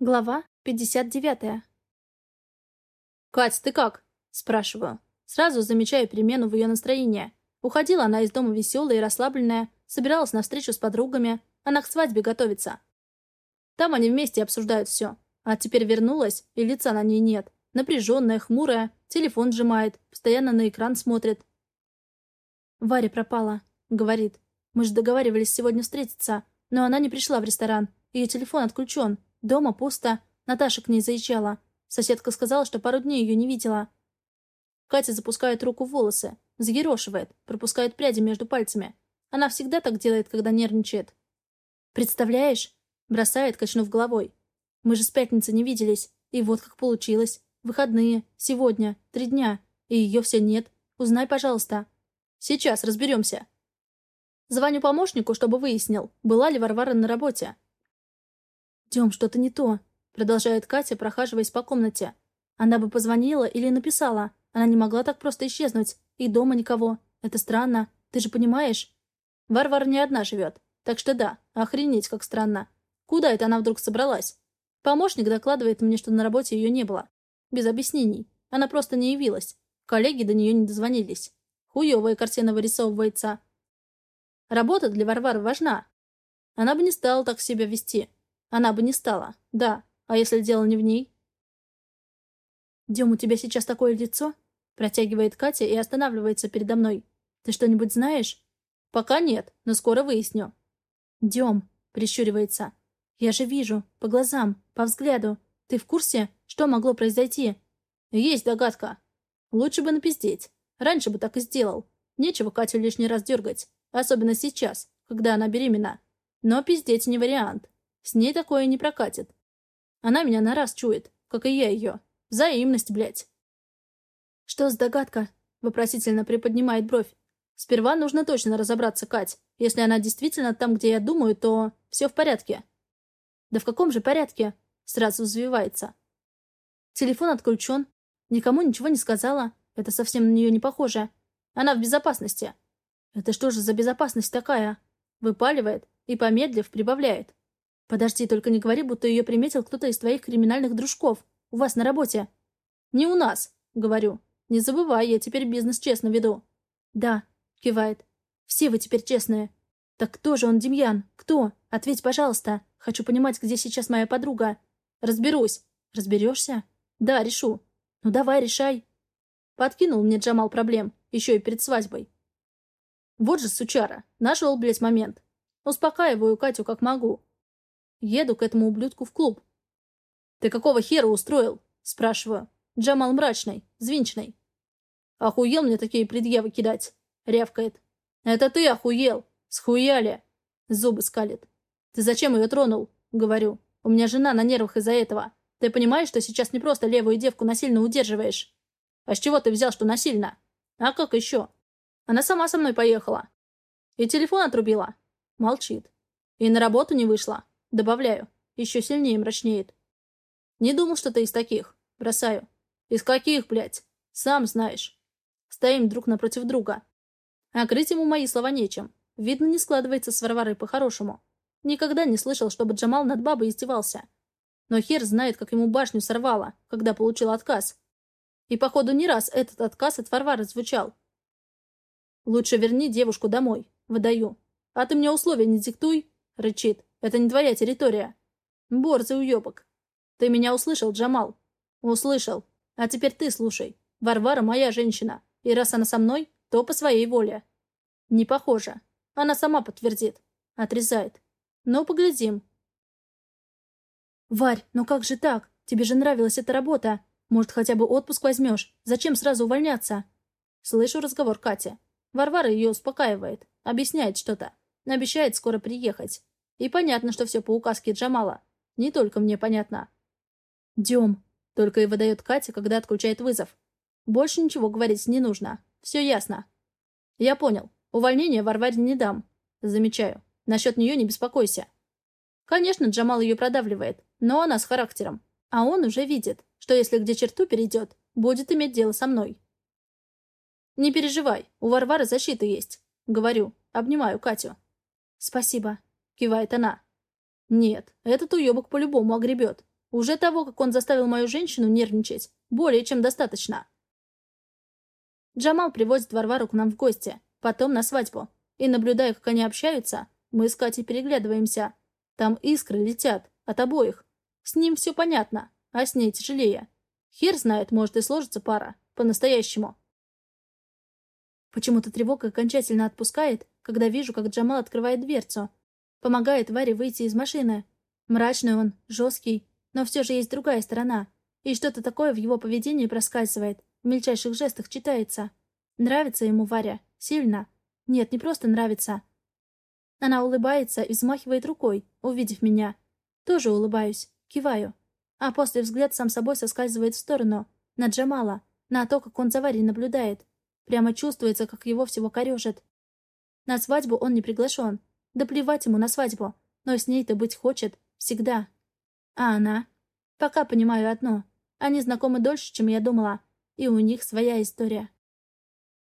Глава 59. «Кать, ты как?» – спрашиваю. Сразу замечаю перемену в ее настроении. Уходила она из дома веселая и расслабленная, собиралась на встречу с подругами, она к свадьбе готовится. Там они вместе обсуждают все. А теперь вернулась, и лица на ней нет. Напряженная, хмурая, телефон сжимает, постоянно на экран смотрит. «Варя пропала», — говорит. «Мы же договаривались сегодня встретиться, но она не пришла в ресторан. Ее телефон отключен. Дома пусто. Наташа к ней заезжала. Соседка сказала, что пару дней ее не видела. Катя запускает руку в волосы, взъерошивает, пропускает пряди между пальцами. Она всегда так делает, когда нервничает. «Представляешь?» — бросает, качнув головой. «Мы же с пятницы не виделись. И вот как получилось. Выходные. Сегодня. Три дня. И ее все нет. Узнай, пожалуйста». «Сейчас разберемся». Звоню помощнику, чтобы выяснил, была ли Варвара на работе. «Дем, что-то не то», — продолжает Катя, прохаживаясь по комнате. «Она бы позвонила или написала. Она не могла так просто исчезнуть. И дома никого. Это странно. Ты же понимаешь?» Варвара не одна живет. Так что да, охренеть, как странно. Куда это она вдруг собралась? Помощник докладывает мне, что на работе ее не было. Без объяснений. Она просто не явилась. Коллеги до нее не дозвонились. Хуевая картина вырисовывается. Работа для Варвары важна. Она бы не стала так себя вести. Она бы не стала. Да. А если дело не в ней? «Дем, у тебя сейчас такое лицо?» Протягивает Катя и останавливается передо мной. «Ты что-нибудь знаешь?» «Пока нет, но скоро выясню». «Дем», — прищуривается. «Я же вижу. По глазам, по взгляду. Ты в курсе, что могло произойти?» «Есть догадка. Лучше бы напиздеть. Раньше бы так и сделал. Нечего Катю лишний раз дергать. Особенно сейчас, когда она беременна. Но пиздеть не вариант. С ней такое не прокатит. Она меня на раз чует, как и я ее. Взаимность, блядь. «Что с догадка?» — вопросительно приподнимает бровь. «Сперва нужно точно разобраться, Кать. Если она действительно там, где я думаю, то все в порядке». «Да в каком же порядке?» — сразу взвивается. Телефон отключен. Никому ничего не сказала. Это совсем на нее не похоже. Она в безопасности. Это что же за безопасность такая? Выпаливает и, помедлив, прибавляет. Подожди, только не говори, будто ее приметил кто-то из твоих криминальных дружков. У вас на работе. Не у нас, говорю. Не забывай, я теперь бизнес честно веду. Да, кивает. Все вы теперь честные. Так кто же он, Демьян? Кто? Ответь, пожалуйста. Хочу понимать, где сейчас моя подруга. Разберусь. Разберешься? Да, решу. Ну давай, решай. Подкинул мне Джамал проблем, еще и перед свадьбой. Вот же сучара. Нашел, блядь, момент. Успокаиваю Катю как могу. Еду к этому ублюдку в клуб. «Ты какого хера устроил?» Спрашиваю. Джамал мрачный, звинчный. «Охуел мне такие предъявы кидать?» Рявкает. «Это ты охуел! Схуяли!» Зубы скалит. «Ты зачем ее тронул?» Говорю. «У меня жена на нервах из-за этого. Ты понимаешь, что сейчас не просто левую девку насильно удерживаешь?» «А с чего ты взял, что насильно?» «А как еще?» Она сама со мной поехала. И телефон отрубила. Молчит. И на работу не вышла. Добавляю. Еще сильнее мрачнеет. Не думал, что ты из таких. Бросаю. Из каких, блядь? Сам знаешь. Стоим друг напротив друга. А крыть ему мои слова нечем. Видно, не складывается с Варварой по-хорошему. Никогда не слышал, чтобы Джамал над бабой издевался. Но хер знает, как ему башню сорвало, когда получил отказ. И, походу, не раз этот отказ от Варвары звучал. «Лучше верни девушку домой», — выдаю. «А ты мне условия не диктуй», — рычит. «Это не твоя территория». «Борзый уебок». «Ты меня услышал, Джамал?» «Услышал. А теперь ты слушай. Варвара моя женщина, и раз она со мной, то по своей воле». «Не похоже. Она сама подтвердит». Отрезает. «Ну, поглядим». «Варь, ну как же так? Тебе же нравилась эта работа. Может, хотя бы отпуск возьмешь? Зачем сразу увольняться?» Слышу разговор Кати. Варвара ее успокаивает, объясняет что-то, обещает скоро приехать. И понятно, что все по указке Джамала. Не только мне понятно. «Дем», — только и выдает Катя, когда отключает вызов. Больше ничего говорить не нужно. Все ясно. Я понял. Увольнение Варваре не дам. Замечаю. Насчет нее не беспокойся. Конечно, Джамал ее продавливает, но она с характером. А он уже видит, что если где черту перейдет, будет иметь дело со мной. «Не переживай, у Варвары защита есть», — говорю, обнимаю Катю. «Спасибо», — кивает она. «Нет, этот уебок по-любому огребет. Уже того, как он заставил мою женщину нервничать, более чем достаточно. Джамал привозит Варвару к нам в гости, потом на свадьбу. И наблюдая, как они общаются, мы с Катей переглядываемся. Там искры летят, от обоих. С ним все понятно, а с ней тяжелее. Хер знает, может и сложится пара. По-настоящему. Почему-то тревога окончательно отпускает, когда вижу, как Джамал открывает дверцу. Помогает Варе выйти из машины. Мрачный он, жесткий, но все же есть другая сторона. И что-то такое в его поведении проскальзывает, в мельчайших жестах читается. Нравится ему Варя. Сильно. Нет, не просто нравится. Она улыбается и взмахивает рукой, увидев меня. Тоже улыбаюсь, киваю. А после взгляд сам собой соскальзывает в сторону, на Джамала, на то, как он за Варей наблюдает. Прямо чувствуется, как его всего корежит. На свадьбу он не приглашен. Да плевать ему на свадьбу. Но с ней-то быть хочет. Всегда. А она? Пока понимаю одно. Они знакомы дольше, чем я думала. И у них своя история.